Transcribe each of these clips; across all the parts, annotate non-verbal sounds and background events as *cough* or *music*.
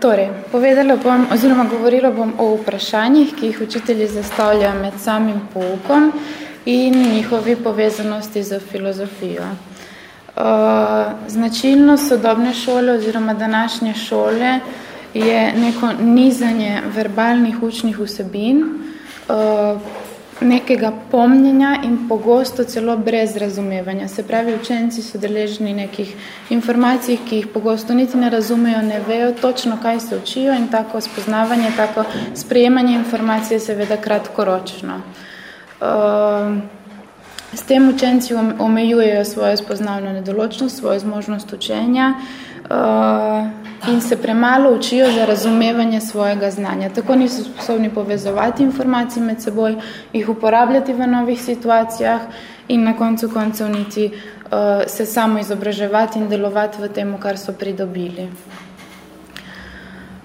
torej, povedala bom oziroma govorila bom o vprašanjih, ki jih učitelji zastavljajo med samim poukom in njihovi povezanosti z filozofijo. Uh, značilnost sodobne šole oziroma današnje šole je neko nizanje verbalnih učnih vsebin, uh, nekega pomnjenja in pogosto celo brez razumevanja. Se pravi, učenci so deležni nekih informacij, ki jih pogosto niti ne razumejo, ne vejo točno, kaj se učijo in tako spoznavanje, tako sprejemanje informacije seveda kratkoročno. Uh, s tem učenci omejujejo svojo spoznavno nedoločnost, svojo zmožnost učenja, uh, in se premalo učijo za razumevanje svojega znanja. Tako niso sposobni povezovati informacij med seboj, jih uporabljati v novih situacijah in na koncu koncev niti uh, se samo izobraževati in delovati v tem, kar so pridobili.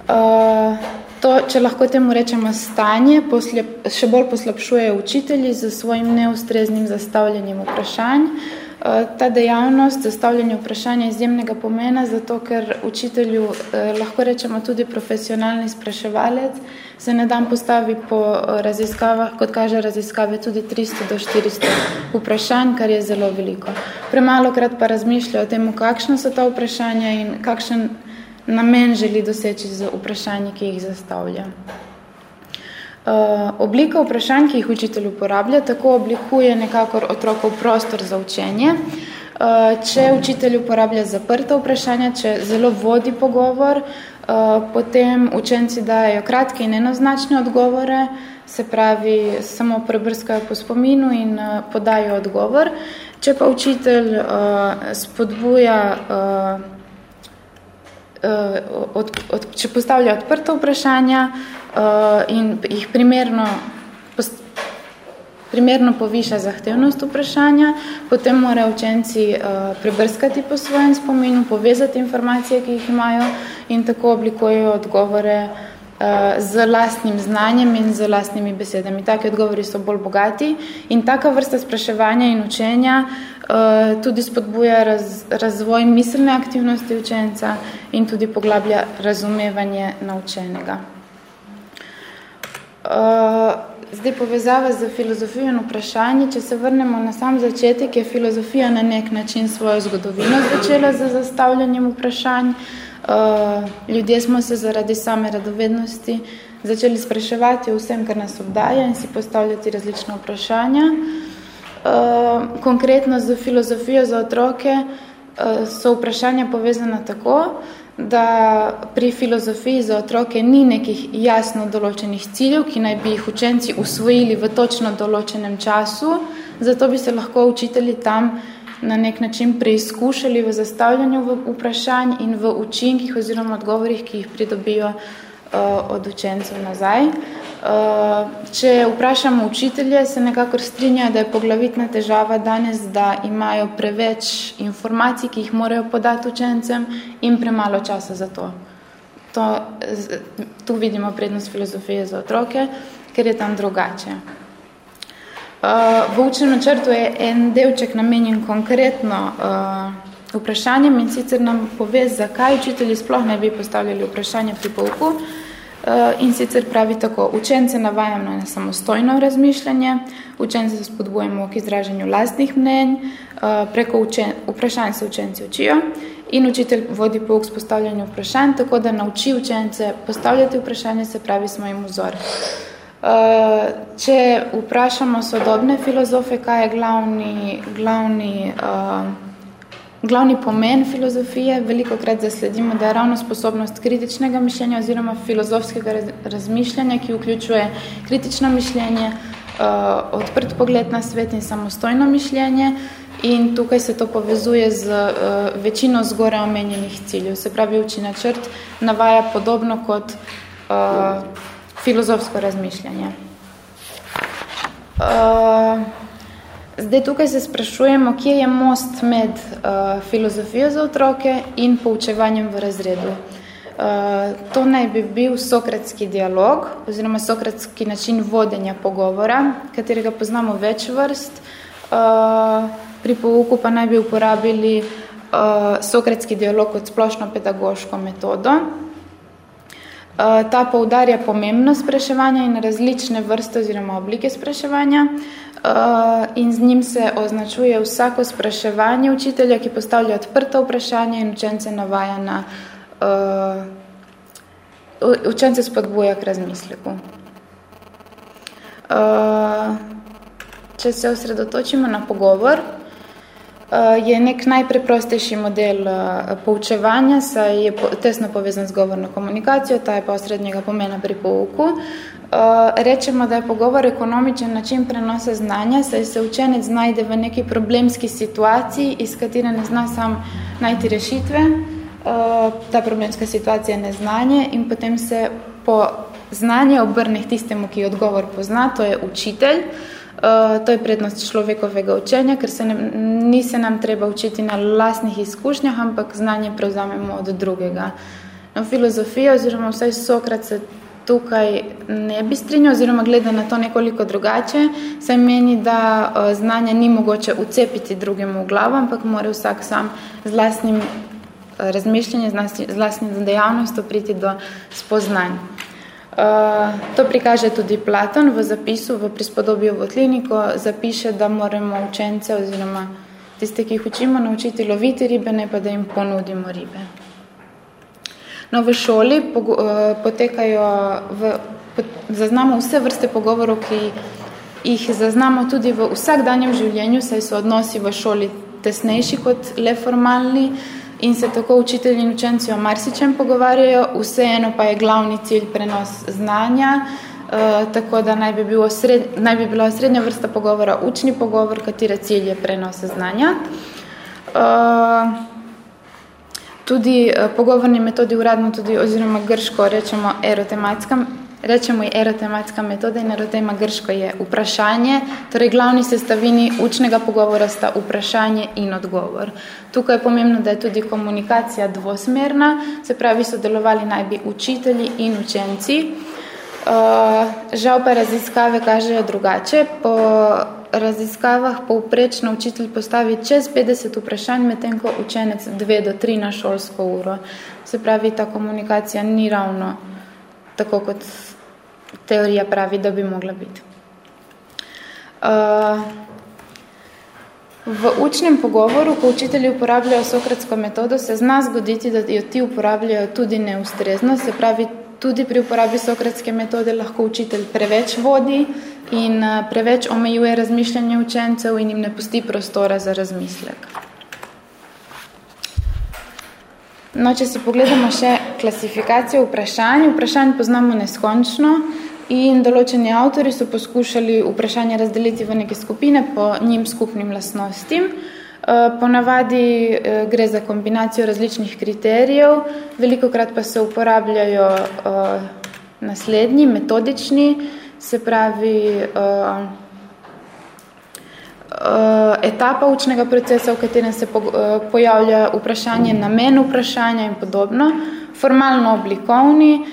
Uh, to, če lahko temu rečemo stanje, posle, še bolj poslabšujejo učitelji z svojim neustreznim zastavljanjem vprašanj, uh, ta dejavnost zastavljanja vprašanja izjemnega pomena, zato ker učitelju eh, lahko rečemo tudi profesionalni spraševalec, se na dan postavi po eh, raziskavah, kot kaže raziskave, tudi 300 do 400 vprašanj, kar je zelo veliko. Premalo krat pa razmišlja o tem, kakšno so ta vprašanja in kakšen namen želi doseči z vprašanji, ki jih zastavlja. Uh, oblika vprašanj, ki jih učitelj uporablja, tako oblikuje nekakor otrokov prostor za učenje. Uh, če učitelj uporablja zaprta vprašanja, če zelo vodi pogovor, uh, potem učenci dajo kratke in enoznačne odgovore, se pravi, samo prebrskajo po spominu in podajo odgovor. Če pa učitelj spodbuja od, od, če postavlja odprta vprašanja uh, in jih primerno, post, primerno poviša zahtevnost vprašanja, potem morajo učenci uh, prebrskati po svojem spominu, povezati informacije, ki jih imajo in tako oblikujejo odgovore uh, Eh, z lastnim znanjem in z lastnimi besedami. Taki odgovori so bolj bogati in taka vrsta spraševanja in učenja uh, tudi spodbuja raz, razvoj miselne aktivnosti učenca in tudi poglablja razumevanje naučenega. Uh, zdaj povezava z filozofijo in vprašanje, če se vrnemo na sam začetek, je filozofija na nek način svojo zgodovino začela z zastavljanjem vprašanj, Uh, ljudje smo se zaradi same radovednosti začeli spraševati o vsem, kar nas obdaja in si postavljati različne vprašanja. Uh, konkretno z filozofijo za otroke so vprašanja povezana tako, da pri filozofiji za otroke ni nekih jasno določenih ciljev, ki naj bi jih učenci usvojili v točno določenem času, zato bi se lahko učitelji tam na nek način preizkušali v zastavljanju vprašanj in v učinkih oziroma odgovorih, ki jih pridobijo uh, od učencev nazaj. Uh, če vprašamo učitelje, se nekako strinjajo, da je poglavitna težava danes, da imajo preveč informacij, ki jih morajo podati učencem in premalo časa za to. to tu vidimo prednost filozofije za otroke, ker je tam drugače. V učnem načrtu je en delček namenjen konkretno uh, vprašanjem in sicer nam pove, zakaj učitelji sploh ne bi postavljali vprašanja pri pouku. Uh, in sicer pravi tako, učence navajamo na samostojno razmišljanje, učence spodbujemo k izražanju lastnih mnenj, uh, preko učen, vprašanj se učenci učijo in učitelj vodi pouk s postavljanjem vprašanj, tako da nauči učence postavljati vprašanje, se pravi smo jim vzor. Eh, če vprašamo sodobne filozofe, kaj je glavni, glavni, uh, glavni pomen filozofije, veliko krat zasledimo, da je ravno sposobnost kritičnega mišljenja oziroma filozofskega razmišljanja, ki vključuje kritično mišljenje, uh, odprt pogled na svet in samostojno mišljenje. In tukaj se to povezuje z uh, večino zgore omenjenih ciljev. Se pravi, uči načrt navaja podobno kot uh, filozofsko razmišljanje. Uh, zdaj tukaj se sprašujemo, kje je most med uh, filozofijo za otroke in poučevanjem v razredu. Uh, to naj bi bil sokratski dialog oziroma sokratski način vodenja pogovora, katerega poznamo več vrst. Uh, pri pouku pa naj bi uporabili uh, sokratski dialog kot splošno pedagoško metodo. Ta poudarja pomembnost spraševanja in različne vrste oziroma oblike spraševanja in z njim se označuje vsako spraševanje učitelja, ki postavlja odprta vprašanja in učence navaja na učence spodbuja k razmisleku. Če se osredotočimo na pogovor, je nek najpreprostejši model poučevanja, saj je tesno povezan z govorno komunikacijo, ta je pa osrednjega pomena pri pouku. Rečemo, da je pogovor ekonomičen način prenosa znanja, saj se učenec znajde v neki problemski situaciji, iz katere ne zna sam najti rešitve. Ta problemska situacija je neznanje in potem se po znanje obrne tistemu, ki odgovor pozna, to je učitelj. Uh, to je prednost človekovega učenja, ker se ne, ni se nam treba učiti na lastnih izkušnjah, ampak znanje prevzamemo od drugega. No, filozofija oziroma vsaj Sokrat se tukaj ne bi strinjal oziroma gleda na to nekoliko drugače, saj meni, da uh, znanje ni mogoče ucepiti drugemu v glavo, ampak mora vsak sam z lastnim uh, razmišljanjem, z lastnim dejavnostjo priti do spoznanja. Uh, to prikaže tudi Platon v zapisu v prispodobju v Otliniko, zapiše, da moramo učence oziroma tiste, ki jih učimo, naučiti loviti ribe, ne pa da jim ponudimo ribe. No, v šoli uh, potekajo, v, zaznamo vse vrste pogovorov, ki jih zaznamo tudi v vsakdanjem življenju, saj so odnosi v šoli tesnejši kot le formalni, in se tako učitelji in učenci o marsičem pogovarjajo, vseeno pa je glavni cilj prenos znanja, uh, tako da naj bi, bilo sred, naj bi bila srednja vrsta pogovora učni pogovor, katere cilj je prenos znanja. Uh, tudi uh, pogovorni metodi uradno tudi oziroma grško rečemo erotematska rečemo je erotematska metoda in erotema grško je vprašanje, torej glavni sestavini učnega pogovora sta vprašanje in odgovor. Tukaj je pomembno, da je tudi komunikacija dvosmerna, se pravi, sodelovali naj bi učitelji in učenci. Uh, žal pa raziskave kažejo drugače. Po raziskavah povprečno učitelj postavi čez 50 vprašanj, medtem ko učenec 2 do 3 na šolsko uro. Se pravi, ta komunikacija ni ravno tako kot teorija pravi, da bi mogla biti. Uh, v učnem pogovoru, ko učitelji uporabljajo sokratsko metodo, se zna zgoditi, da jo ti uporabljajo tudi neustrezno, se pravi, tudi pri uporabi sokratske metode lahko učitelj preveč vodi in preveč omejuje razmišljanje učencev in jim ne pusti prostora za razmislek. No, če si pogledamo še klasifikacijo vprašanj, vprašanj poznamo neskončno, In določeni avtori so poskušali vprašanje razdeliti v neke skupine po njim skupnim lastnostim. Eh, ponavadi eh, gre za kombinacijo različnih kriterijev, veliko krat pa se uporabljajo eh, naslednji, metodični, se pravi etapa učnega procesa, v katerem se pojavlja vprašanje, namen vprašanja in podobno, formalno oblikovni,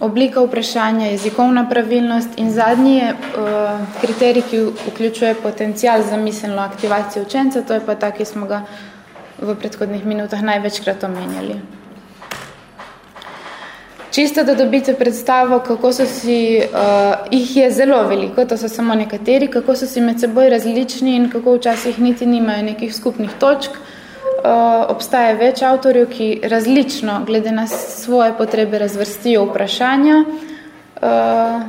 oblika vprašanja, jezikovna pravilnost in zadnji je uh, kriterij, ki vključuje potencial za miselno aktivacijo učenca, to je pa ta, ki smo ga v predhodnih minutah največkrat omenjali. Čisto, da dobite predstavo, kako so si, uh, jih je zelo veliko, to so samo nekateri, kako so si med seboj različni in kako včasih niti nimajo nekih skupnih točk, uh, obstaja več avtorjev, ki različno, glede na svoje potrebe, razvrstijo vprašanja. Uh,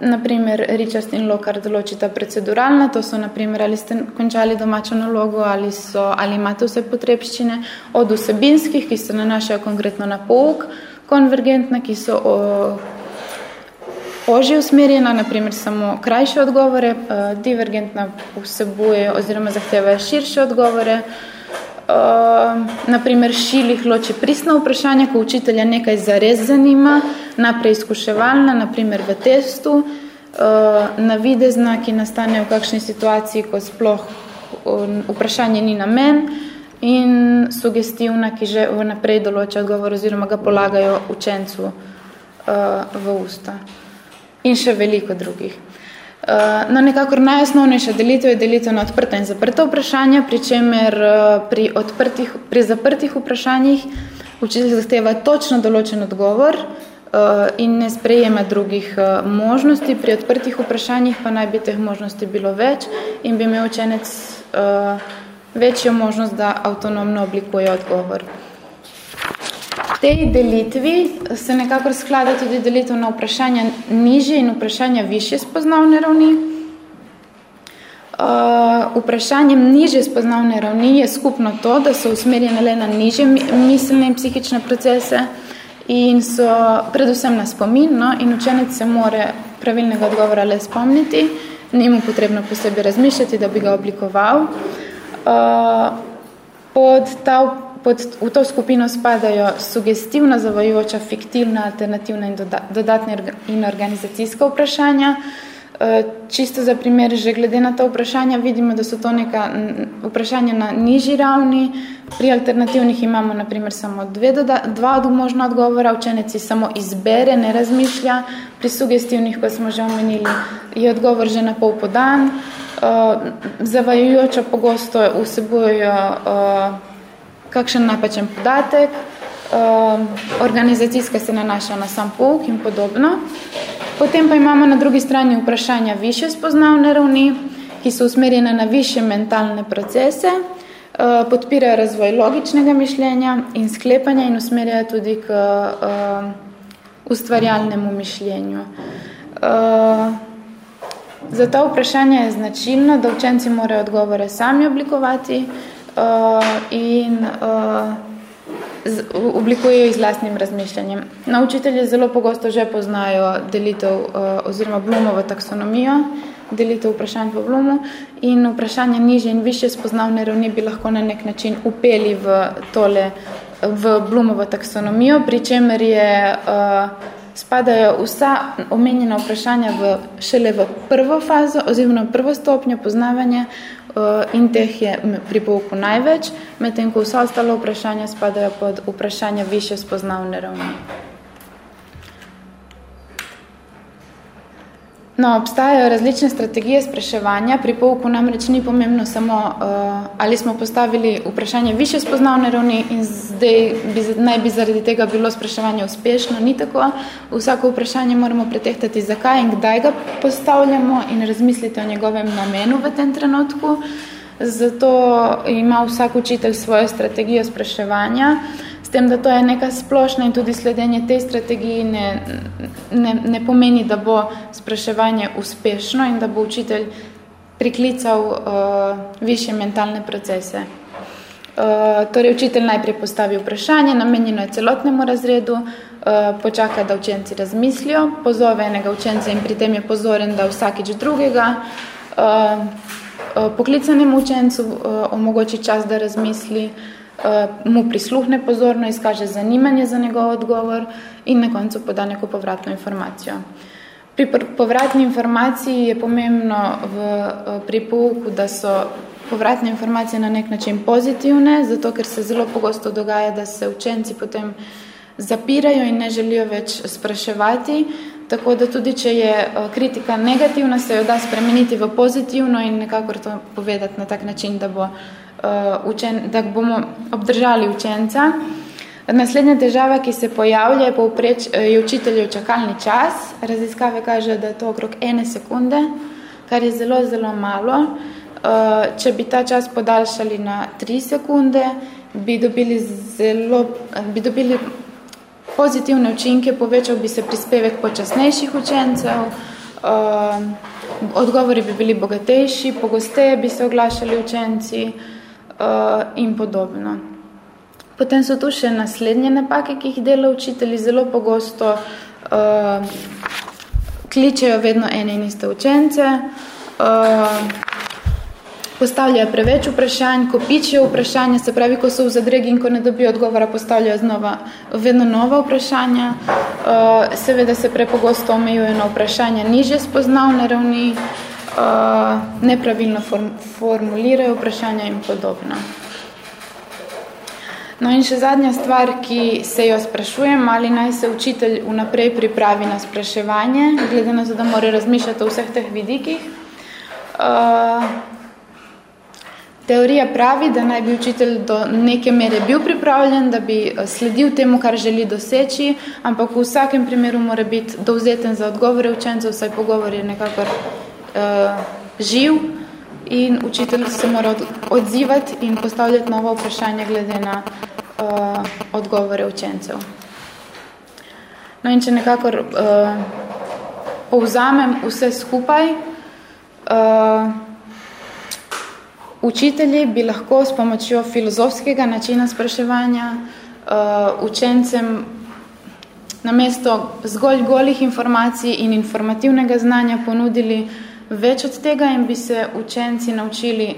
naprimer, Richard in Lockhart določita proceduralna, to so, naprimer, ali ste končali domačo nalogo, ali, so, ali imate vse potrebščine, od vsebinskih, ki se nanašajo konkretno na pouk, konvergentna, ki so o, ožje usmerjena, naprimer samo krajše odgovore, divergentna vsebuje oziroma zahtevajo širše odgovore. Uh, naprimer, šilih loči pristna vprašanja, ko učitelja nekaj zares zanima, naprej izkuševalna, naprimer v testu, uh, navidezna, ki nastane v kakšni situaciji, ko sploh um, vprašanje ni namen, in sugestivna, ki že vnaprej določa odgovor oziroma ga polagajo učencu v usta in še veliko drugih. Uh, no, nekakor najosnovnejša delitev je delitev na odprta in zaprta vprašanja, pri čemer uh, pri, odprtih, pri zaprtih vprašanjih učitelj zahteva točno določen odgovor uh, in ne sprejema drugih možnosti. Pri odprtih vprašanjih pa naj bi teh možnosti bilo več in bi imel učenec večjo možnost, da avtonomno oblikuje odgovor. Tej delitvi se nekako sklada tudi delitev na vprašanja nižje in vprašanja više spoznavne ravni. Uh, vprašanjem nižje spoznavne ravni je skupno to, da so usmerjene le na nižje miselne in psihične procese in so predvsem na spomin no, in učenec se more pravilnega odgovora le spomniti, ni mu potrebno posebej razmišljati, da bi ga oblikoval. Uh, pod ta Pod, v to skupino spadajo sugestivna, zavajujoča, fiktivna, alternativna in doda, dodatna in organizacijska vprašanja. E, čisto za primer, že glede na ta vprašanja, vidimo, da so to neka vprašanja na nižji ravni. Pri alternativnih imamo naprimer samo dve doda, dva možna odgovora, učenec si samo izbere, ne razmišlja. Pri sugestivnih, kot smo že omenili, je odgovor že na pol podan. E, zavajujoča pogosto vsebujejo e, kakšen napačen podatek, um, organizacijska se nanaša na sam pouk in podobno. Potem pa imamo na drugi strani vprašanja više spoznavne ravni, ki so usmerjene na više mentalne procese, uh, podpirajo razvoj logičnega mišljenja in sklepanja in usmerjajo tudi k uh, ustvarjalnemu mišljenju. Uh, za to vprašanje je značilno, da učenci morajo odgovore sami oblikovati, uh, in uh, z, oblikujejo z lastnim razmišljanjem. Naučitelji zelo pogosto že poznajo delitev uh, oziroma Blumovo taksonomijo, delitev vprašanj po Blumu in vprašanja nižje in više spoznavne ravni bi lahko na nek način upeli v tole, v Blumovo taksonomijo, pri čemer je uh, spadajo vsa omenjena vprašanja v, šele v prvo fazo oziroma prvo stopnjo poznavanja Eh, in teh je pri pouku največ, medtem ko vsa ostala vprašanja spadajo pod vprašanja više spoznavne ravni. No, obstajajo različne strategije spraševanja. Pri pouku namreč ni pomembno samo, uh, ali smo postavili vprašanje više spoznavne ravni in zdaj bi, naj bi zaradi tega bilo spraševanje uspešno. Ni tako. Vsako vprašanje moramo pretehtati, zakaj in kdaj ga postavljamo in razmisliti o njegovem namenu v tem trenutku. Zato ima vsak učitelj svojo strategijo spraševanja. Uh, tem, da to je neka splošna in tudi sledenje tej strategiji ne, ne, ne pomeni, da bo spraševanje uspešno in da bo učitelj priklical uh, više mentalne procese. Uh, torej, učitelj najprej postavi vprašanje, namenjeno je celotnemu razredu, uh, počaka, da učenci razmislijo, pozove enega učenca in pri tem je pozoren, da vsakič drugega. Uh, uh, poklicanemu učencu uh, omogoči čas, da razmisli, uh, Eh, mu prisluhne pozorno, izkaže zanimanje za njegov odgovor in na koncu poda neko povratno informacijo. Pri povratni informaciji je pomembno v, eh, pri pouku, da so povratne informacije na nek način pozitivne, zato ker se zelo pogosto dogaja, da se učenci potem zapirajo in ne želijo več spraševati, tako da tudi, če je eh, kritika negativna, se jo da spremeniti v pozitivno in nekako to povedati na tak način, da bo uh, učen, da bomo obdržali učenca. Naslednja težava, ki se pojavlja, je, povpreč, eh, je učiteljev čakalni čas. Raziskave kaže, da je to okrog ene sekunde, kar je zelo, zelo malo. Uh, če bi ta čas podaljšali na tri sekunde, bi dobili, zelo, bi dobili pozitivne učinke, povečal bi se prispevek počasnejših učencev, uh, odgovori bi bili bogatejši, pogosteje bi se oglašali učenci, uh, uh, in podobno. Potem so tu še naslednje napake, ki jih dela učitelji zelo pogosto uh, kličejo vedno ene in iste učence, uh, postavljajo preveč vprašanj, kopičijo vprašanja, se pravi, ko so v zadregi in ko ne dobijo odgovora, postavljajo znova vedno nova vprašanja. Uh, seveda se prepogosto omejujo na vprašanja nižje spoznavne ravni, uh, uh, nepravilno form, formulirajo vprašanja in podobno. No in še zadnja stvar, ki se jo sprašujem, ali naj se učitelj vnaprej pripravi na spraševanje, glede na to, da mora razmišljati o vseh teh vidikih. Uh, Teorija pravi, da naj bi učitelj do neke mere bil pripravljen, da bi eh, sledil temu, kar želi doseči, ampak v vsakem primeru mora biti dovzeten za odgovore učencev, vsaj pogovor je nekako uh, živ in učitelj se mora odzivati in postavljati novo vprašanje glede na uh, odgovore učencev. No in če nekako uh, povzamem vse skupaj, uh, učitelji bi lahko s pomočjo filozofskega načina spraševanja uh, učencem namesto zgolj golih informacij in informativnega znanja ponudili več od tega in bi se učenci naučili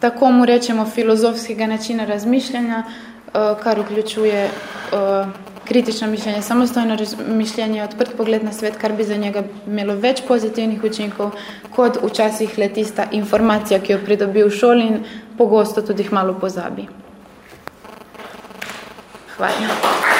tako mu rečemo filozofskega načina razmišljanja, uh, kar vključuje uh, kritično mišljenje, samostojno mišljenje, odprt pogled na svet, kar bi za njega imelo več pozitivnih učinkov, kot včasih le tista informacija, ki jo pridobi v šoli in pogosto tudi jih malo pozabi. Hvala.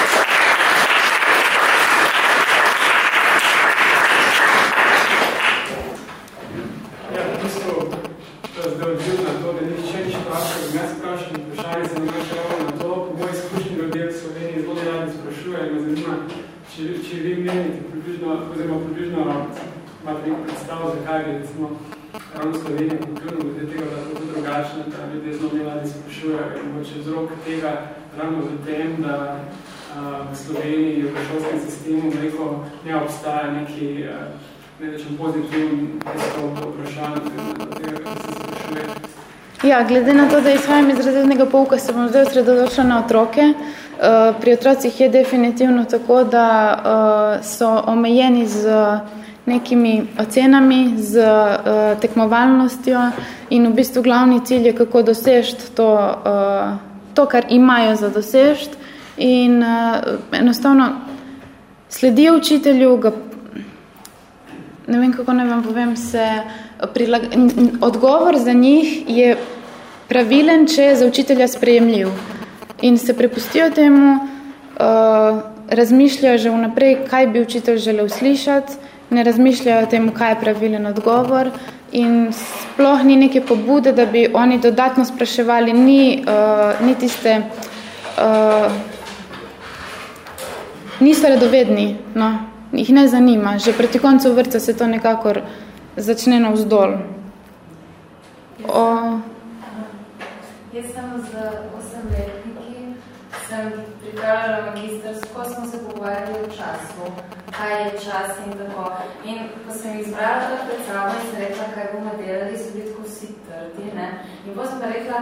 Ravno Slovenija kulturno glede tega, da je to drugačno, da ljudje zelo mladi sprašujejo in moče vzrok tega ravno v tem, da v Sloveniji v šolskem sistemu neko ne obstaja neki ne rečem pozitivni pristop vprašanj, da se sprašuje. Ja, glede na to, da izhajam iz razrednega pouka, se bom zdaj osredotočila na otroke. Pri otrocih je definitivno tako, da so omejeni z nekimi ocenami, z uh, tekmovalnostjo in v bistvu glavni cilj je, kako dosežiti to, uh, to, kar imajo za dosežiti in uh, enostavno sledijo učitelju, ga, ne vem, kako ne vam povem, se prilag... odgovor za njih je pravilen, če je za učitelja sprejemljiv. In se prepustijo temu, uh, razmišljajo že vnaprej, kaj bi učitelj želel slišati, ne razmišljajo o tem, kaj je pravilen odgovor in sploh ni neke pobude, da bi oni dodatno spraševali, ni, uh, ni tiste, uh, niso redovedni, no, jih ne zanima. Že proti koncu vrca se to nekakor začne na vzdolj. O... Jaz sem z osemletniki, sem pripravljala magistrsko, smo se pogovarjali v času kaj je čas in tako. In ko sem izbrala to pred sabo in sem rekla, kaj bomo delali, so bili tako vsi trdi, ne? In potem sem pa rekla,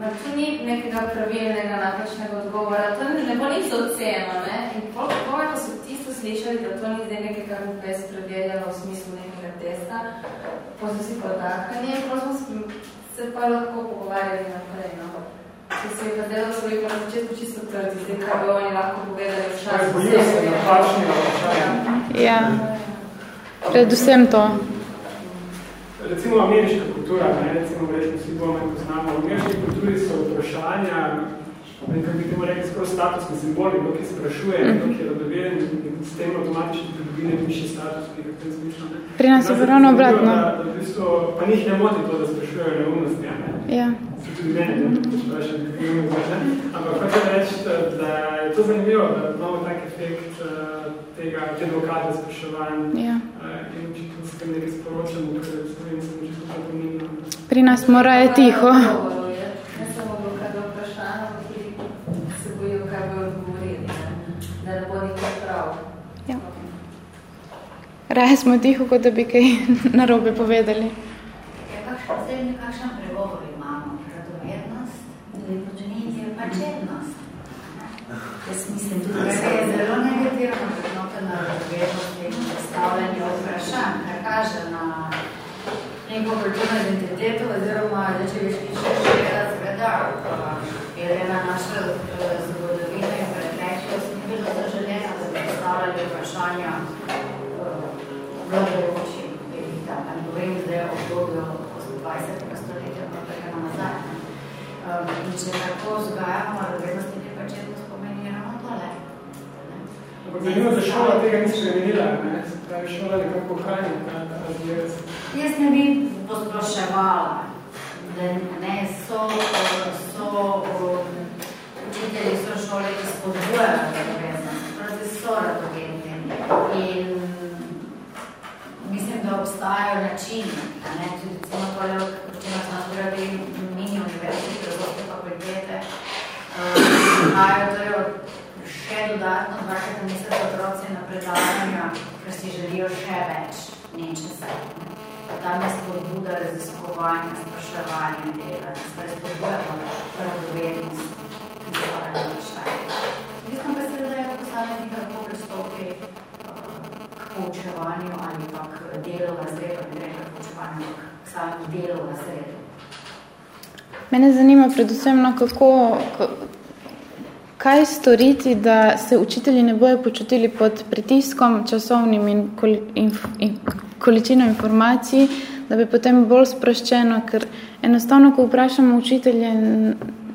da tu ni nekega pravilnega napačnega odgovora, to ne bo nič oceno, ne? In potem, ko so tisto slišali, da to ni zdaj nekaj, kar bo pes preverjalo v smislu nekega testa, potem so si podahali in potem smo se pa lahko pogovarjali naprej, no? Če se je pa zdelo, so bili pa na začetku čisto trdi, zdaj kaj bi oni lahko povedali v času. Bojijo se napačni vprašanje. Ja, predvsem to. Recimo ameriška kultura, ne, recimo verjetno vsi bomo poznamo, v ameriški kulturi so vprašanja, nekaj bi temu rekli skoro statusni simboli, kdo ki sprašuje, kdo ki je in s tem automatično pridobi nek višji status, ki je tem zmišljeno. Pri nas je ravno obratno. Da, da, v bistvu, pa njih ne moti to, da sprašujejo neumnosti, ne? Ja. Se tudi meni, ne? Ne? Ampak hoče reči, da je to zanimivo, da imamo tak efekt uh, tega, te blokade spraševanja. Ja. Uh, in očitno se tem nekaj sporočamo, ker je v Slovenci očitno to pomembno. Pri nas mora je tiho. Ne samo blokade vprašanja, ki se bojijo, kaj bojo odgovorili, da ne bo nekaj prav. Ja. Raje smo tiho, kot da bi kaj *laughs* narobe povedali. Ja, kakšen, zdaj nekakšen pregovor imamo. Radovednost, lepočenitje, pa čednost. Jaz mislim, tudi da je zelo negativno prednota na radovednost in predstavljanje vprašanj, kar kaže na neko kulturno identiteto, oziroma, da če bi šli še še seveda, glede na naše zgodovine in preteklost, ni bilo zaželjeno, da bi predstavljali vprašanja vladajoči elita, pa ne govorim zdaj o obdobju 20. stoletja, pa tega nazaj. Um, in če tako vzgajamo, razrednost in nepačetnost pomeni ravno tole. Ampak zanima, da šola tega ni spremenila, ne? Pravi šola nekako ohranja ta razgled. Jaz ne bi posploševala. da ne, so, so učitelji, so šole, ki spodbujajo radovednost, proti so radovedni. In mislim, da obstajajo načini, ne, tudi recimo tole, o čemer smo zgledali mini univerzi, filozofske fakultete, imajo uh, torej še dodatno dvakrat na mesec otroci na predavanja, ker si želijo še več nečesa. Je spodbuda raziskovanja, spraševanja dela, torej spodbuja radovednost, ki se vara na večtaj. Mislim pa se, da je posameznik lahko pristopi k poučevanju ali pa k delu na sredo, ne rekla poučevanju, k samemu delu na sredo. Mene zanima predvsem, no, kako, kaj storiti, da se učitelji ne bojo počutili pod pritiskom časovnim in, kol, inf, in količino informacij, da bi potem bolj sproščeno, ker enostavno, ko vprašamo učitelje,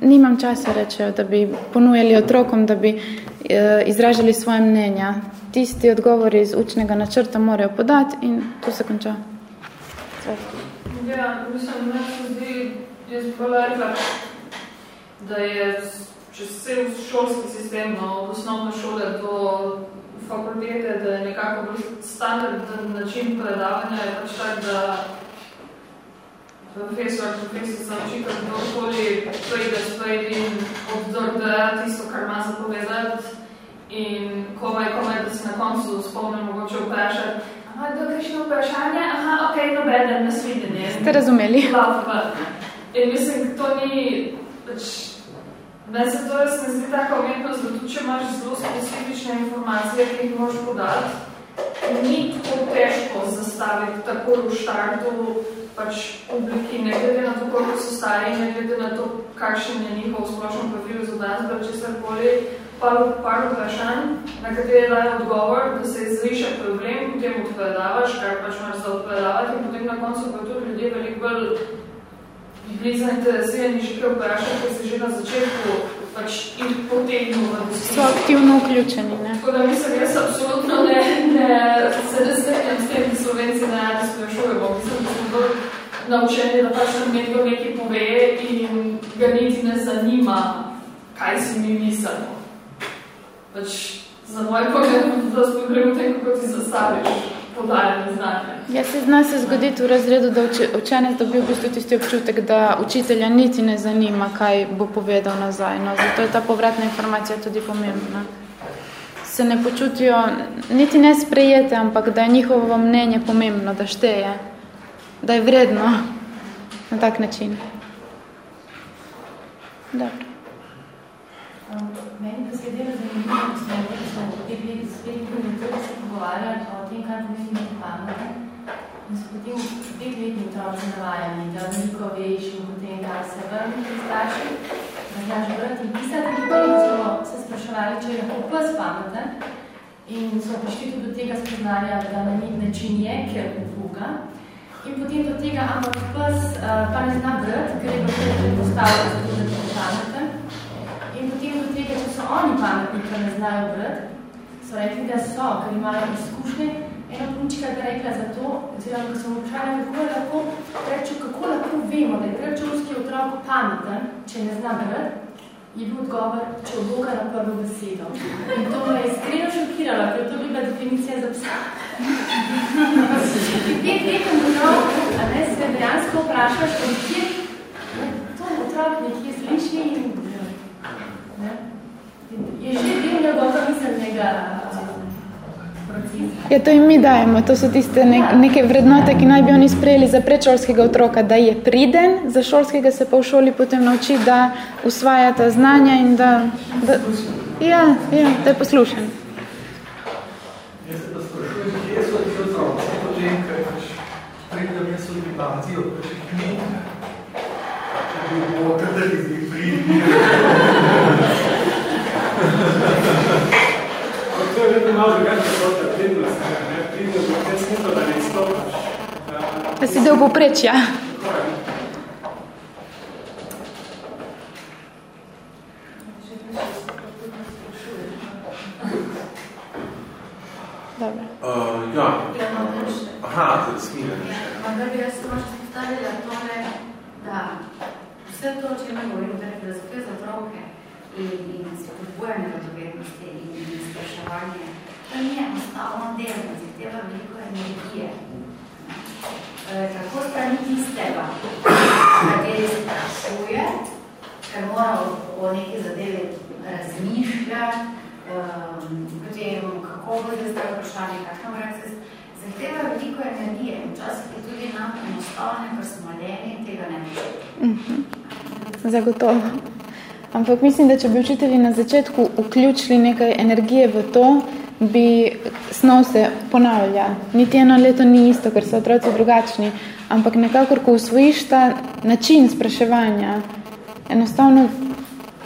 nimam časa rečejo, da bi ponujali otrokom, da bi eh, izražali svoje mnenja. Tisti odgovori iz učnega načrta morajo podati in to se konča. Ja, mislim, da se zdi, jaz bi rekla, da je čez cel šolski sistem, no, od osnovne šole do fakultete, da je nekako standardni način predavanja je pač tak, da profesor, profesor sem učitelj, kdorkoli prejde spred in obzorda tisto, kar ima zapovedati in komaj, komaj, da se na koncu spomnim mogoče vprašati, aha, kdo krišno vprašanje? Aha, ok, nobeden, nasvidenje. Ste razumeli? In mislim, to ni, pač, ne se to jaz ne zdi umetnost, da tudi če imaš zelo specifične informacije, ki jih možeš podati, ni tako težko zastaviti tako v štartu pač publiki, ne glede na to, koliko so stari, ne glede na to, kakšen je njihov splošen profil za danes, če se koli par, par vprašanj, na katere daje odgovor, da se izriše problem, potem odpovedavaš, kar pač imaš za odpovedavati in potem na koncu pa tudi ljudje veliko bolj bili zainteresirani že kaj vprašati, ker se že na začetku pač in potegnu v. So aktivno vključeni, ne? Tako da mislim, jaz absolutno ne, ne se ne strenjam s tem, ki Slovenci ne radi sprašujemo. Mislim, da smo bolj naučeni, da pač nam nekdo nekaj pove in ga niti ne zanima, kaj si mi mislimo. Pač za moj pogled, da spogledam v tem, kako ti zastaviš Ja, se zna se zgoditi v razredu, da učenec dobi v bistvu tisti občutek, da učitelja niti ne zanima, kaj bo povedal nazaj. No, zato je ta povratna informacija tudi pomembna. Se ne počutijo niti ne sprejete, ampak da je njihovo mnenje pomembno, da šteje, da je vredno na tak način. Dobro. Meni pa se je delo zanimivo, da smo, da v teh letih spet se pogovarjali o pomeni biti pametno. In so potem pet letni otroci navajani, da veliko veš in potem kaj se vrni pri starši, da znaš in pisati. In so se spraševali, če je lahko pes pameten. In so prišli tudi do tega spoznanja, da na nek način je, ker uvuga. In potem do tega, ampak pes uh, pa ne zna brati, ker je bilo predpostavljeno, zato da je pameten. In potem do tega, če so oni pametni, ker ne znajo brati, so rekli, da so, ker imajo izkušnje. Ena punčka je rekla za to, oziroma, ko sem vprašala, kako je lahko, reču, kako lahko vemo, da je prečovski otrok pameten, če ne zna brati, je bil odgovor, če oboga na prvo besedo. In to me je iskreno šokiralo, ker to bi bila definicija za psa. Pet letem otrok, a ne, se dejansko vprašaš, kje to otrok nekje sliši in ne, je že del njegovega miselnega Ja, to jim mi dajemo. To so tiste ne, neke vrednote, ki naj bi oni sprejeli za predšolskega otroka, da je priden, za šolskega se pa v šoli potem nauči, da usvaja ta znanja in da, da, ja, ja, da je poslušen. Jaz se pa sprašujem, kje so ti otroci, potem, kaj pač pridem jaz v Libazijo, pač knjig, če bi bilo katalizmi pridni. To je vedno malo drugače kot pridnost, ne? Pridnost, kaj smisla, da ne izstopaš. Da si del poprečja. Dobro. Uh, ja. Aha, to je smile. Ampak bi jaz samo še postavila tole, da vse to, o čem govorim, da je filozofija za otroke in, in spodbujanje radovednosti in, in spraševanje, to ni enostavno delo, zahteva veliko energije. E, tako strani tistega, kateri se sprašuje, ker mora o, o neki zadevi razmišljati, um, kako bo zdaj vprašanje, kakšno reakcija, zahteva veliko energije včasih je tudi nam enostavno, ker smo leni tega ne Mhm. Zagotovo. Ampak mislim, da če bi učitelji na začetku vključili nekaj energije v to, bi snov se ponavlja. Niti eno leto ni isto, ker so otroci drugačni, ampak nekako, ko usvojiš ta način spraševanja, enostavno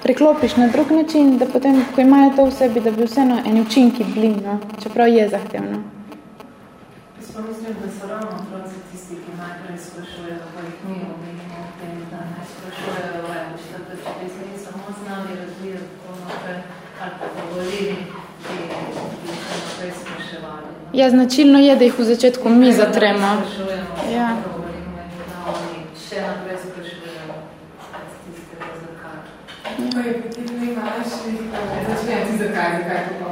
preklopiš na drug način, da potem, ko imajo to v sebi, da bi vseeno eni učinki bili, no? čeprav je zahtevno. Jaz pa mislim, da so ravno otroci tisti, ki najprej sprašujejo, pa jih mi omenimo o tem, da ne sprašujejo več, da pa če bi se ni samo znali razvijati tako naprej, ali pa govorili, bi, bi se naprej spraševali. Ja, značilno je, da jih v začetku mi zatremo. Sprašujemo, Ja. še naprej sprašujejo od tistega, zakaj. To je potem najmanjši, začnejo ti zakaj, zakaj to pa,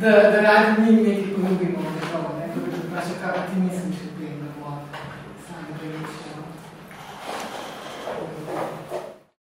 da, da radi mi nekaj ponudimo ne, ko pa ti misliš